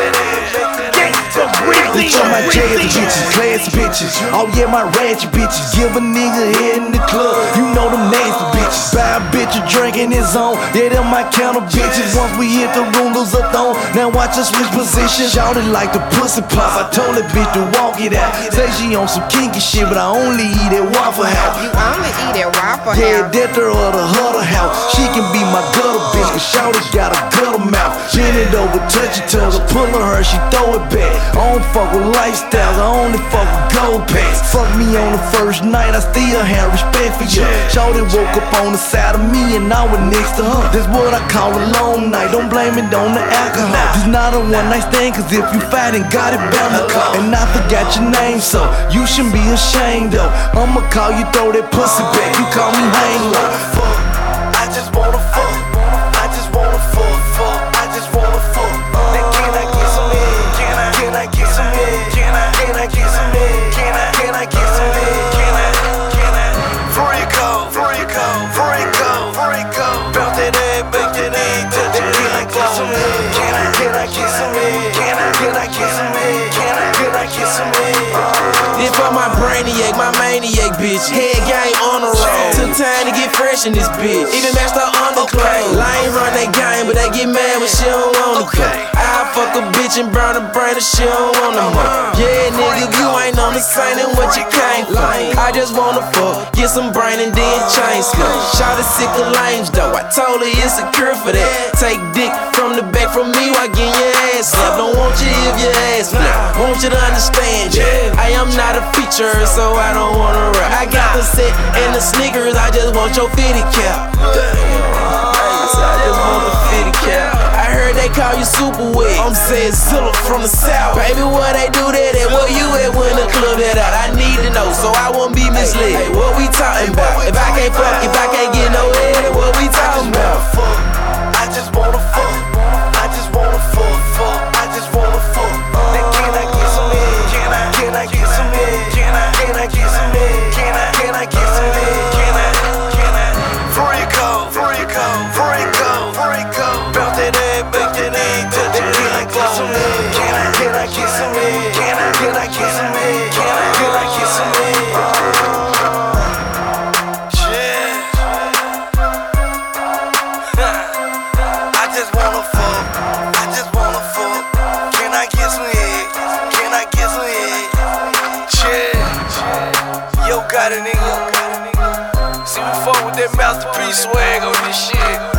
that ass. Bitch on my jazzy bitches, classy bitches. Oh yeah, my ratchet bitches. Give a nigga head in the club. You know them nasty bitches. Buy a bitch a drink in his own. Yeah, them my counter bitches. Once we hit the room, lose a thong. Now watch us switch positions. Shout it like the pussy pop. I told that bitch to walk it out. Say she on some kinky shit, but I only eat at Waffle House. You only eat at Waffle House? Yeah, House. that her or the huddle house. She can be my gutter bitch, cause Shawty got a gutter mouth. Bend it over, touch it till I pull her, her, she throw it back. I don't fuck with lifestyles, I only fuck with gold packs. Fuck me on the first night, I still have respect for you. Shawty woke up on the side of me and I was next to her. That's what I call a long night, don't blame it on the alcohol. It's not a one night stand, cause if you fighting, got it bound to come. And I forgot your name, so you shouldn't be ashamed though. I'ma call you, throw that pussy back. You call me hang. I just wanna This for my brainiac, my maniac bitch. Head game on the road. Took time to get fresh in this bitch. Even matched her underclothes. Lane run that game, but they get mad when she don't wanna go. I fuck a bitch and burn her brain if she don't wanna more. Uh-huh. Yeah, nigga, you ain't on the same than what you came for. I just wanna fuck, get some brain and then chain smoke. Shot a sick of lames though. I told her it's a cure for that. Take dick from the back from me while getting your ass slapped. Don't want you if your ass flap. Want you to understand, yeah. I am not a feature, so I don't wanna rap. I got the set and the sneakers, I just want your fitty cap. I just want the fitty cap. I heard they call you super wet. I'm saying Zilla from the south. Baby, what they do that at? Where when the club that out? I need to know so I won't be misled. Hey, what we talking about? If I can't fuck, if I can't get with that masterpiece swag on this shit.